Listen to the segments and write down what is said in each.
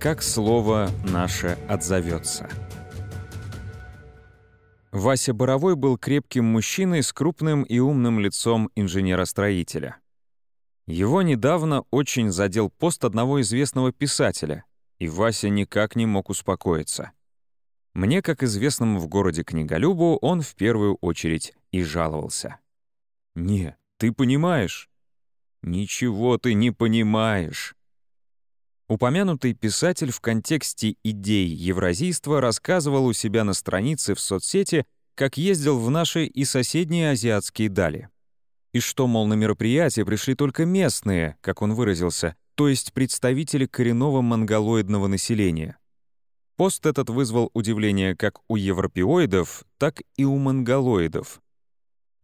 как слово наше отзовется. Вася Боровой был крепким мужчиной с крупным и умным лицом инженера-строителя. Его недавно очень задел пост одного известного писателя, и Вася никак не мог успокоиться. Мне, как известному в городе книголюбу, он в первую очередь и жаловался. «Не, ты понимаешь?» «Ничего ты не понимаешь!» Упомянутый писатель в контексте идей евразийства рассказывал у себя на странице в соцсети, как ездил в наши и соседние азиатские дали. И что, мол, на мероприятие пришли только местные, как он выразился, то есть представители коренного монголоидного населения. Пост этот вызвал удивление как у европеоидов, так и у монголоидов.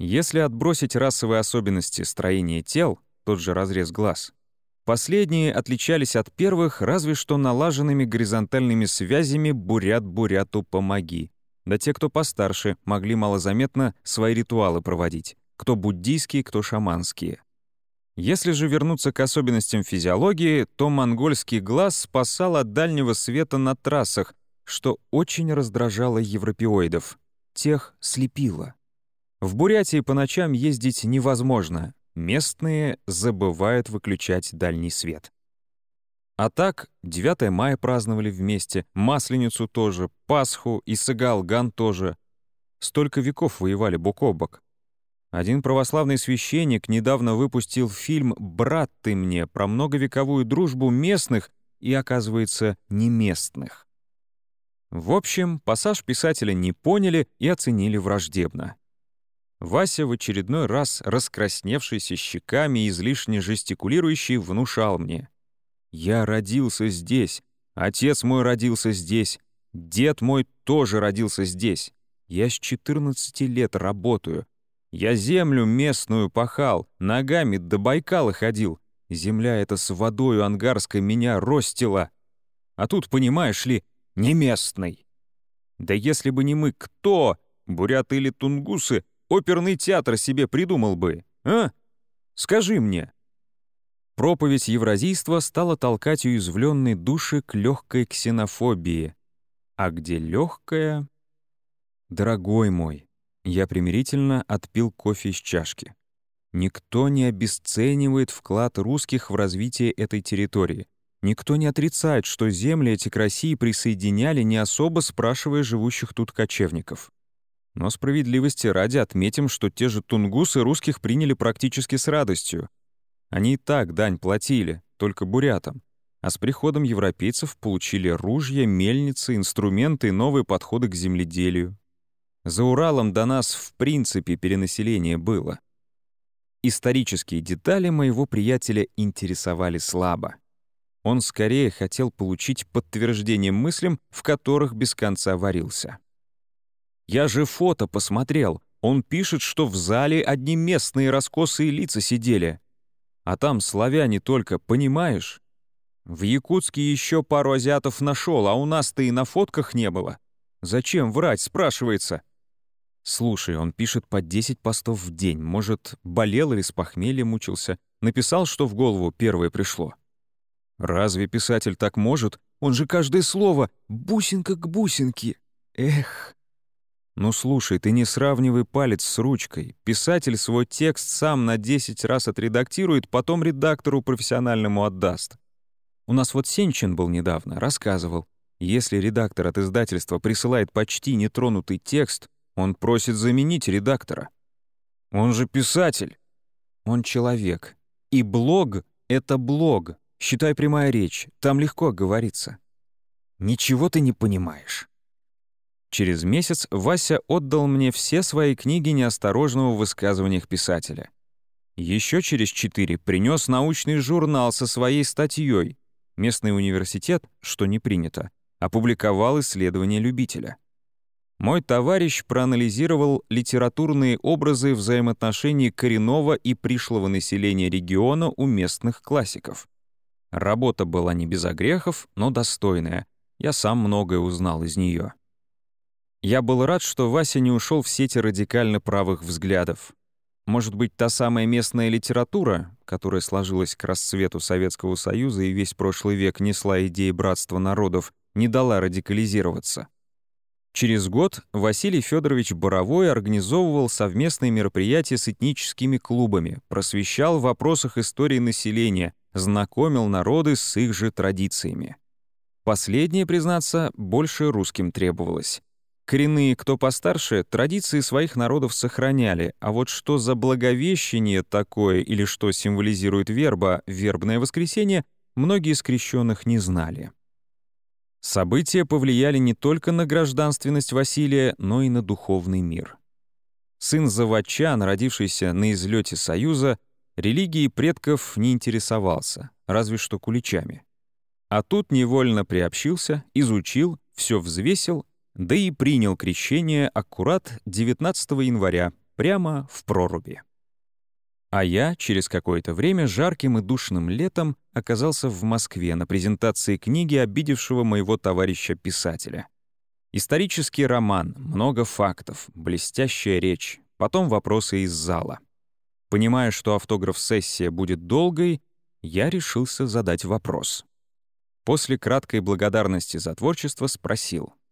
Если отбросить расовые особенности строения тел, тот же разрез глаз, Последние отличались от первых разве что налаженными горизонтальными связями «бурят-буряту помоги». Да те, кто постарше, могли малозаметно свои ритуалы проводить. Кто буддийские, кто шаманские. Если же вернуться к особенностям физиологии, то монгольский глаз спасал от дальнего света на трассах, что очень раздражало европеоидов. Тех слепило. В Бурятии по ночам ездить невозможно, Местные забывают выключать дальний свет. А так, 9 мая праздновали вместе, Масленицу тоже, Пасху и Сагалган тоже. Столько веков воевали бок о бок. Один православный священник недавно выпустил фильм «Брат ты мне» про многовековую дружбу местных и, оказывается, не местных. В общем, пассаж писателя не поняли и оценили враждебно. Вася в очередной раз, раскрасневшийся щеками и излишне жестикулирующий, внушал мне. «Я родился здесь, отец мой родился здесь, дед мой тоже родился здесь. Я с 14 лет работаю. Я землю местную пахал, ногами до Байкала ходил. Земля эта с водою ангарской меня ростила. А тут, понимаешь ли, не местный. Да если бы не мы, кто, буряты или тунгусы, оперный театр себе придумал бы, а? Скажи мне». Проповедь евразийства стала толкать уязвленной души к легкой ксенофобии. А где легкая? Дорогой мой, я примирительно отпил кофе из чашки. Никто не обесценивает вклад русских в развитие этой территории. Никто не отрицает, что земли эти к России присоединяли, не особо спрашивая живущих тут кочевников. Но справедливости ради отметим, что те же тунгусы русских приняли практически с радостью. Они и так дань платили, только бурятам. А с приходом европейцев получили ружья, мельницы, инструменты и новые подходы к земледелию. За Уралом до нас в принципе перенаселение было. Исторические детали моего приятеля интересовали слабо. Он скорее хотел получить подтверждение мыслям, в которых без конца варился. Я же фото посмотрел. Он пишет, что в зале одни местные раскосые лица сидели. А там славяне только, понимаешь? В Якутске еще пару азиатов нашел, а у нас-то и на фотках не было. Зачем врать, спрашивается. Слушай, он пишет по 10 постов в день. Может, болел или с похмелья мучился. Написал, что в голову первое пришло. Разве писатель так может? Он же каждое слово «бусинка к бусинке». Эх, «Ну слушай, ты не сравнивай палец с ручкой. Писатель свой текст сам на 10 раз отредактирует, потом редактору профессиональному отдаст. У нас вот Сенчин был недавно, рассказывал. Если редактор от издательства присылает почти нетронутый текст, он просит заменить редактора. Он же писатель. Он человек. И блог — это блог. Считай прямая речь, там легко говорится. Ничего ты не понимаешь. Через месяц Вася отдал мне все свои книги неосторожного высказываниях писателя. Еще через четыре принес научный журнал со своей статьей. Местный университет, что не принято, опубликовал исследование любителя. Мой товарищ проанализировал литературные образы взаимоотношений коренного и пришлого населения региона у местных классиков. Работа была не без огрехов, но достойная. Я сам многое узнал из нее. Я был рад, что Вася не ушел в сети радикально правых взглядов. Может быть, та самая местная литература, которая сложилась к расцвету Советского Союза и весь прошлый век несла идеи братства народов, не дала радикализироваться. Через год Василий Федорович Боровой организовывал совместные мероприятия с этническими клубами, просвещал в вопросах истории населения, знакомил народы с их же традициями. Последнее, признаться, больше русским требовалось. Коренные, кто постарше, традиции своих народов сохраняли, а вот что за благовещение такое или что символизирует верба «вербное воскресенье», многие из крещенных не знали. События повлияли не только на гражданственность Василия, но и на духовный мир. Сын заводчан, родившийся на излете Союза, религией предков не интересовался, разве что куличами. А тут невольно приобщился, изучил, все взвесил да и принял крещение аккурат 19 января, прямо в проруби. А я через какое-то время жарким и душным летом оказался в Москве на презентации книги обидевшего моего товарища-писателя. Исторический роман, много фактов, блестящая речь, потом вопросы из зала. Понимая, что автограф-сессия будет долгой, я решился задать вопрос. После краткой благодарности за творчество спросил —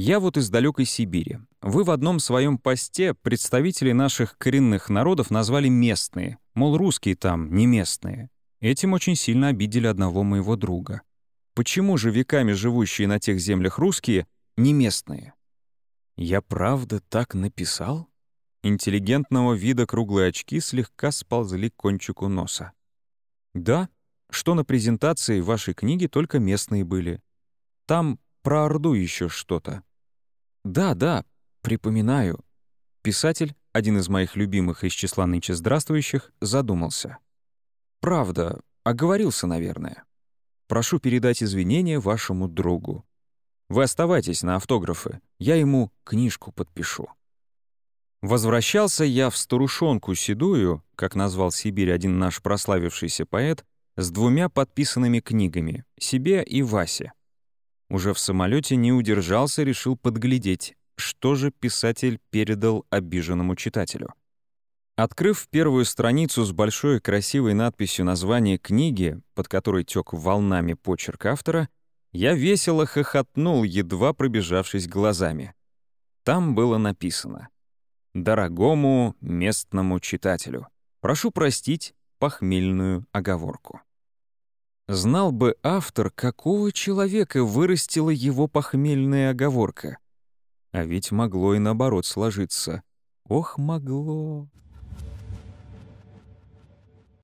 я вот из далекой Сибири. Вы в одном своем посте представителей наших коренных народов назвали местные, мол, русские там не местные. Этим очень сильно обидели одного моего друга. Почему же веками живущие на тех землях русские не местные? Я правда так написал? Интеллигентного вида круглые очки слегка сползли к кончику носа. Да, что на презентации вашей книги только местные были. Там про Орду еще что-то. Да, да, припоминаю. Писатель, один из моих любимых из числа нынче здравствующих, задумался. Правда, оговорился, наверное. Прошу передать извинения вашему другу. Вы оставайтесь на автографы, я ему книжку подпишу. Возвращался я в старушонку седую, как назвал Сибирь один наш прославившийся поэт, с двумя подписанными книгами, себе и Васе. Уже в самолете не удержался, решил подглядеть, что же писатель передал обиженному читателю. Открыв первую страницу с большой красивой надписью названия книги, под которой тек волнами почерк автора, я весело хохотнул, едва пробежавшись глазами. Там было написано «Дорогому местному читателю, прошу простить похмельную оговорку». Знал бы автор, какого человека вырастила его похмельная оговорка. А ведь могло и наоборот сложиться. Ох, могло.